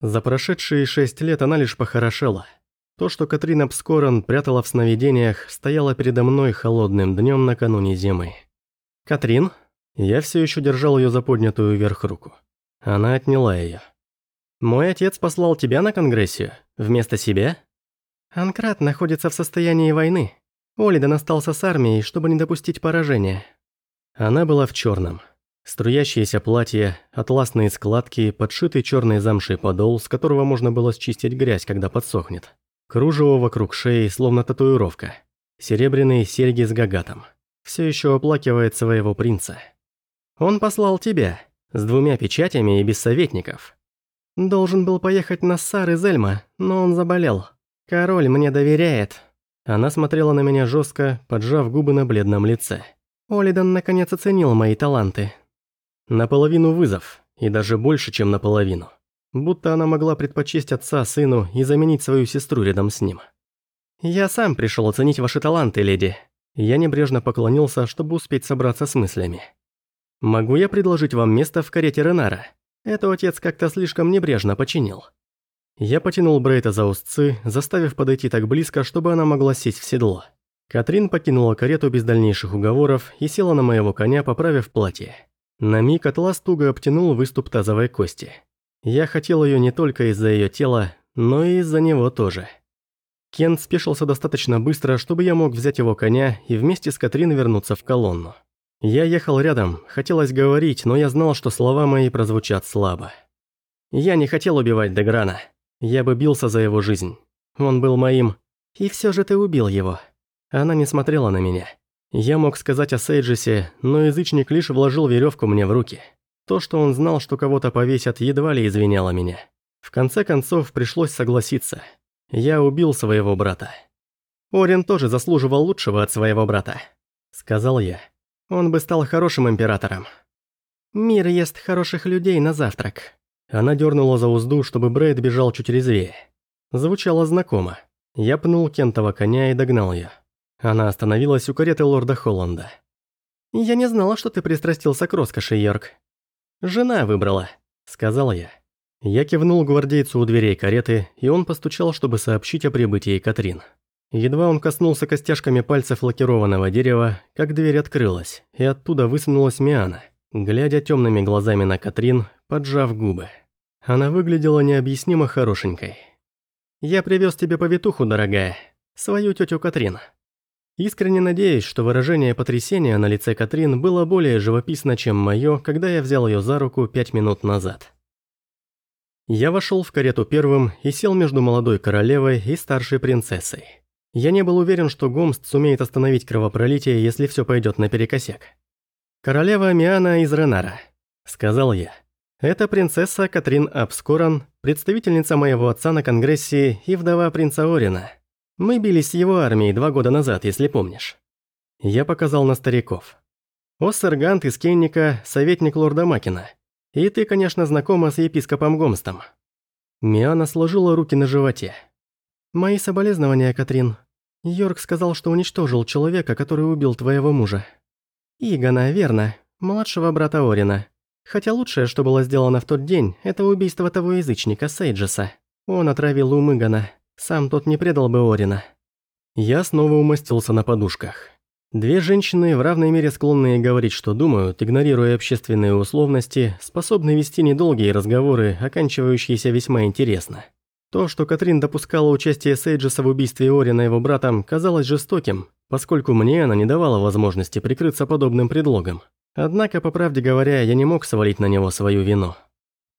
За прошедшие шесть лет она лишь похорошела. То, что Катрина Пскоран прятала в сновидениях, стояло передо мной холодным днем накануне зимы. «Катрин?» Я все еще держал ее за поднятую вверх руку. Она отняла ее. «Мой отец послал тебя на Конгрессию? Вместо себя?» «Анкрат находится в состоянии войны. Олидон остался с армией, чтобы не допустить поражения». Она была в черном. Струящееся платье, атласные складки, подшитый черный замшей подол, с которого можно было счистить грязь, когда подсохнет. Кружево вокруг шеи, словно татуировка. Серебряные серьги с гагатом. Все еще оплакивает своего принца. Он послал тебя, с двумя печатями и без советников. Должен был поехать на Ссар из Эльма, но он заболел. Король мне доверяет. Она смотрела на меня жестко, поджав губы на бледном лице. Олидан наконец оценил мои таланты, Наполовину вызов, и даже больше, чем наполовину. Будто она могла предпочесть отца сыну и заменить свою сестру рядом с ним. «Я сам пришел оценить ваши таланты, леди». Я небрежно поклонился, чтобы успеть собраться с мыслями. «Могу я предложить вам место в карете Ренара? Это отец как-то слишком небрежно починил». Я потянул Брейта за узцы, заставив подойти так близко, чтобы она могла сесть в седло. Катрин покинула карету без дальнейших уговоров и села на моего коня, поправив платье. На миг атлас туго обтянул выступ тазовой кости. Я хотел ее не только из-за ее тела, но и из-за него тоже. Кен спешился достаточно быстро, чтобы я мог взять его коня и вместе с Катрин вернуться в колонну. Я ехал рядом, хотелось говорить, но я знал, что слова мои прозвучат слабо. Я не хотел убивать Деграна. Я бы бился за его жизнь. Он был моим. И все же ты убил его. Она не смотрела на меня. Я мог сказать о Сейджисе, но язычник лишь вложил веревку мне в руки. То, что он знал, что кого-то повесят, едва ли извиняло меня. В конце концов, пришлось согласиться. Я убил своего брата. Орин тоже заслуживал лучшего от своего брата, сказал я. Он бы стал хорошим императором. Мир ест хороших людей на завтрак. Она дернула за узду, чтобы Брейд бежал чуть резвее. Звучало знакомо. Я пнул Кентова коня и догнал ее. Она остановилась у кареты лорда Холланда. «Я не знала, что ты пристрастился к роскоши, Йорк». «Жена выбрала», — сказал я. Я кивнул гвардейцу у дверей кареты, и он постучал, чтобы сообщить о прибытии Катрин. Едва он коснулся костяшками пальцев лакированного дерева, как дверь открылась, и оттуда высунулась Миана, глядя темными глазами на Катрин, поджав губы. Она выглядела необъяснимо хорошенькой. «Я привез тебе повитуху, дорогая, свою тетю Катрин». Искренне надеюсь, что выражение потрясения на лице Катрин было более живописно, чем мое, когда я взял ее за руку пять минут назад. Я вошел в карету первым и сел между молодой королевой и старшей принцессой. Я не был уверен, что Гомст сумеет остановить кровопролитие, если все пойдет наперекосяк. «Королева Миана из Ренара», — сказал я. «Это принцесса Катрин Абскоран, представительница моего отца на Конгрессе и вдова принца Орина». Мы бились с его армией два года назад, если помнишь. Я показал на стариков. Оссергант из Кенника – советник лорда Макина. И ты, конечно, знакома с епископом Гомстом. Миана сложила руки на животе. «Мои соболезнования, Катрин. Йорк сказал, что уничтожил человека, который убил твоего мужа. Игона, верно, младшего брата Орина. Хотя лучшее, что было сделано в тот день, это убийство того язычника Сейджеса. Он отравил ум Игона. Сам тот не предал бы Орина. Я снова умостился на подушках. Две женщины, в равной мере склонные говорить, что думают, игнорируя общественные условности, способны вести недолгие разговоры, оканчивающиеся весьма интересно. То, что Катрин допускала участие Сейджеса в убийстве Орина его братом, казалось жестоким, поскольку мне она не давала возможности прикрыться подобным предлогом. Однако, по правде говоря, я не мог свалить на него свою вину.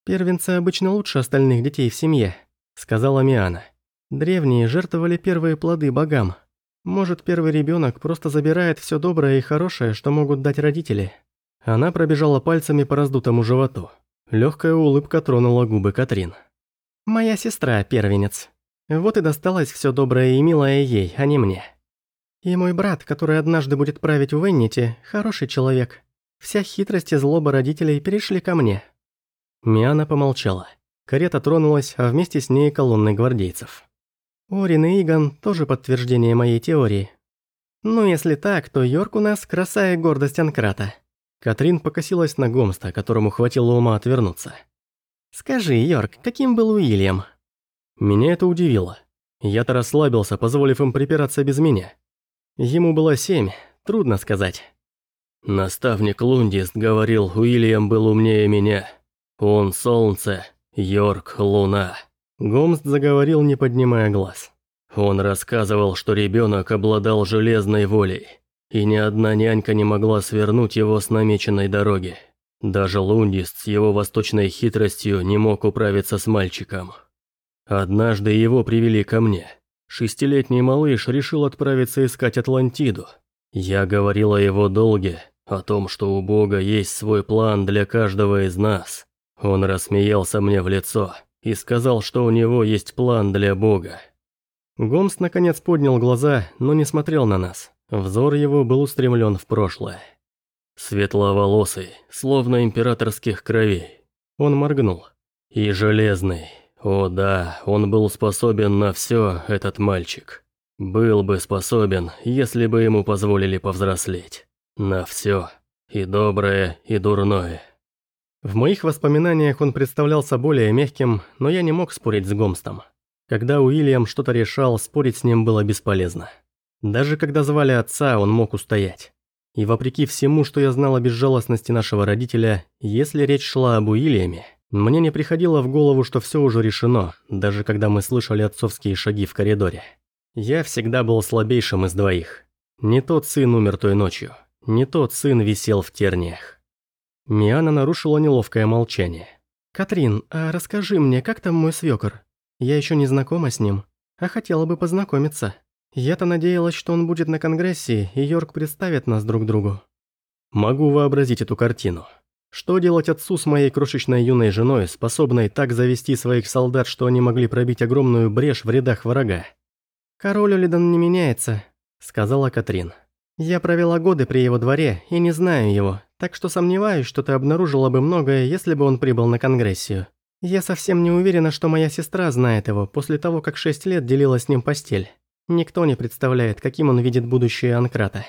«Первенцы обычно лучше остальных детей в семье», — сказала Миана. Древние жертвовали первые плоды богам. Может, первый ребенок просто забирает все доброе и хорошее, что могут дать родители. Она пробежала пальцами по раздутому животу. Легкая улыбка тронула губы Катрин. «Моя сестра, первенец. Вот и досталось все доброе и милое ей, а не мне. И мой брат, который однажды будет править в Энните, хороший человек. Вся хитрость и злоба родителей перешли ко мне». Миана помолчала. Карета тронулась, а вместе с ней колонны гвардейцев. Орин и Иган тоже подтверждение моей теории. Ну, если так, то Йорк у нас краса и гордость Анкрата. Катрин покосилась на Гомста, которому хватило ума отвернуться. «Скажи, Йорк, каким был Уильям?» Меня это удивило. Я-то расслабился, позволив им припираться без меня. Ему было семь, трудно сказать. Наставник Лундист говорил, Уильям был умнее меня. Он солнце, Йорк – луна. Гомст заговорил, не поднимая глаз. Он рассказывал, что ребенок обладал железной волей, и ни одна нянька не могла свернуть его с намеченной дороги. Даже Лундист с его восточной хитростью не мог управиться с мальчиком. Однажды его привели ко мне. Шестилетний малыш решил отправиться искать Атлантиду. Я говорил о его долге, о том, что у Бога есть свой план для каждого из нас. Он рассмеялся мне в лицо и сказал, что у него есть план для Бога. Гомс наконец поднял глаза, но не смотрел на нас. Взор его был устремлен в прошлое. Светловолосый, словно императорских кровей. Он моргнул. И железный. О да, он был способен на все, этот мальчик. Был бы способен, если бы ему позволили повзрослеть. На все. И доброе, и дурное. В моих воспоминаниях он представлялся более мягким, но я не мог спорить с Гомстом. Когда Уильям что-то решал, спорить с ним было бесполезно. Даже когда звали отца, он мог устоять. И вопреки всему, что я знал о безжалостности нашего родителя, если речь шла об Уильяме, мне не приходило в голову, что все уже решено, даже когда мы слышали отцовские шаги в коридоре. Я всегда был слабейшим из двоих. Не тот сын умер той ночью, не тот сын висел в терниях. Миана нарушила неловкое молчание. «Катрин, а расскажи мне, как там мой свёкор? Я еще не знакома с ним, а хотела бы познакомиться. Я-то надеялась, что он будет на конгрессе, и Йорк представит нас друг другу». Могу вообразить эту картину. Что делать отцу с моей крошечной юной женой, способной так завести своих солдат, что они могли пробить огромную брешь в рядах врага? «Король Олидан не меняется», — сказала Катрин. «Я провела годы при его дворе и не знаю его, так что сомневаюсь, что ты обнаружила бы многое, если бы он прибыл на Конгрессию. Я совсем не уверена, что моя сестра знает его после того, как шесть лет делила с ним постель. Никто не представляет, каким он видит будущее Анкрата».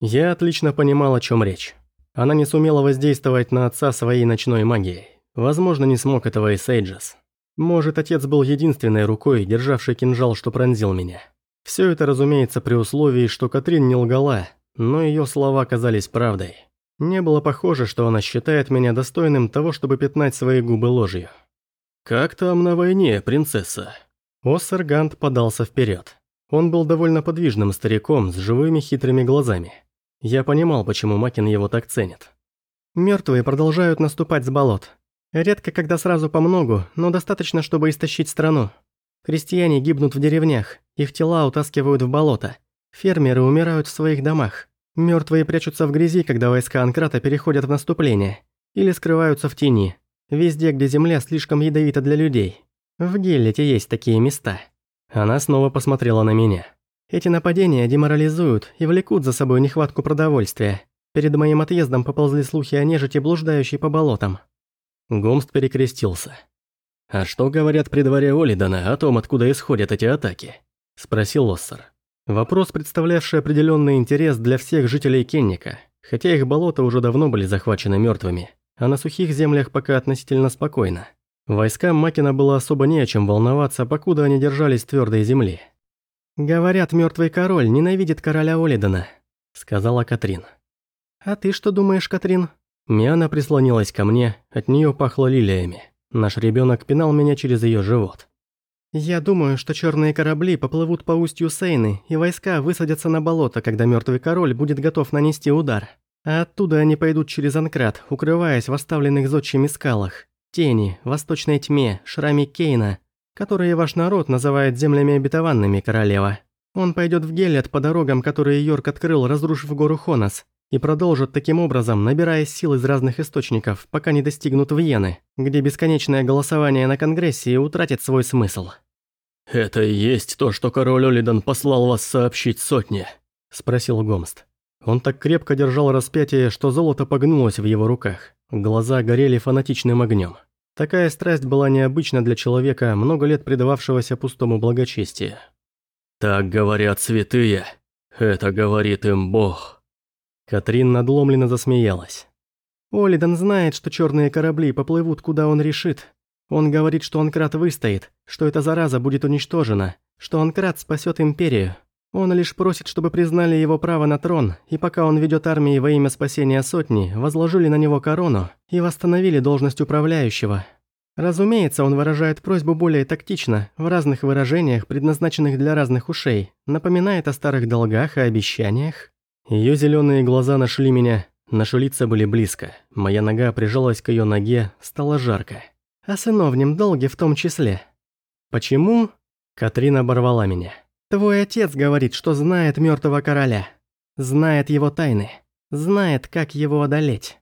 Я отлично понимал, о чем речь. Она не сумела воздействовать на отца своей ночной магией. Возможно, не смог этого и Сейджес. Может, отец был единственной рукой, державшей кинжал, что пронзил меня. Все это, разумеется, при условии, что Катрин не лгала, но ее слова казались правдой. Не было похоже, что она считает меня достойным того, чтобы пятнать свои губы ложью. «Как там на войне, принцесса?» Оссергант подался вперед. Он был довольно подвижным стариком с живыми хитрыми глазами. Я понимал, почему Макин его так ценит. Мертвые продолжают наступать с болот. Редко, когда сразу по многу, но достаточно, чтобы истощить страну. Крестьяне гибнут в деревнях, их тела утаскивают в болото. Фермеры умирают в своих домах. Мертвые прячутся в грязи, когда войска Анкрата переходят в наступление. Или скрываются в тени. Везде, где земля слишком ядовита для людей. В Геллете есть такие места. Она снова посмотрела на меня. Эти нападения деморализуют и влекут за собой нехватку продовольствия. Перед моим отъездом поползли слухи о нежити, блуждающей по болотам. Гомст перекрестился. «А что говорят при дворе Олидана о том, откуда исходят эти атаки?» – спросил Оссор. Вопрос, представлявший определенный интерес для всех жителей Кенника, хотя их болота уже давно были захвачены мертвыми, а на сухих землях пока относительно спокойно. Войскам Макина было особо не о чем волноваться, покуда они держались твердой земли. «Говорят, мертвый король ненавидит короля Олидона», — сказала Катрин. «А ты что думаешь, Катрин?» Миана прислонилась ко мне, от нее пахло лилиями. Наш ребенок пинал меня через ее живот. «Я думаю, что черные корабли поплывут по устью Сейны, и войска высадятся на болото, когда мертвый король будет готов нанести удар. А оттуда они пойдут через Анкрат, укрываясь в оставленных зодчими скалах. Тени, восточной тьме, шраме Кейна, которые ваш народ называет землями обетованными, королева. Он пойдет в Гелет по дорогам, которые Йорк открыл, разрушив гору Хонос, и продолжит таким образом, набирая сил из разных источников, пока не достигнут Вьены, где бесконечное голосование на Конгрессе утратит свой смысл. «Это и есть то, что король Олидан послал вас сообщить сотне?» – спросил Гомст. Он так крепко держал распятие, что золото погнулось в его руках. Глаза горели фанатичным огнем. Такая страсть была необычна для человека, много лет предававшегося пустому благочестию. «Так говорят святые, это говорит им Бог». Катрин надломленно засмеялась. «Олидан знает, что черные корабли поплывут, куда он решит, Он говорит, что Анкрат выстоит, что эта зараза будет уничтожена, что Анкрат спасет Империю. Он лишь просит, чтобы признали его право на трон, и пока он ведет армии во имя спасения сотни, возложили на него корону и восстановили должность управляющего. Разумеется, он выражает просьбу более тактично, в разных выражениях, предназначенных для разных ушей, напоминает о старых долгах и обещаниях. Ее зеленые глаза нашли меня, наши лица были близко, моя нога прижалась к ее ноге, стало жарко. О сыновнем долге в том числе. Почему? Катрина оборвала меня. Твой отец говорит, что знает мертвого короля. Знает его тайны. Знает, как его одолеть.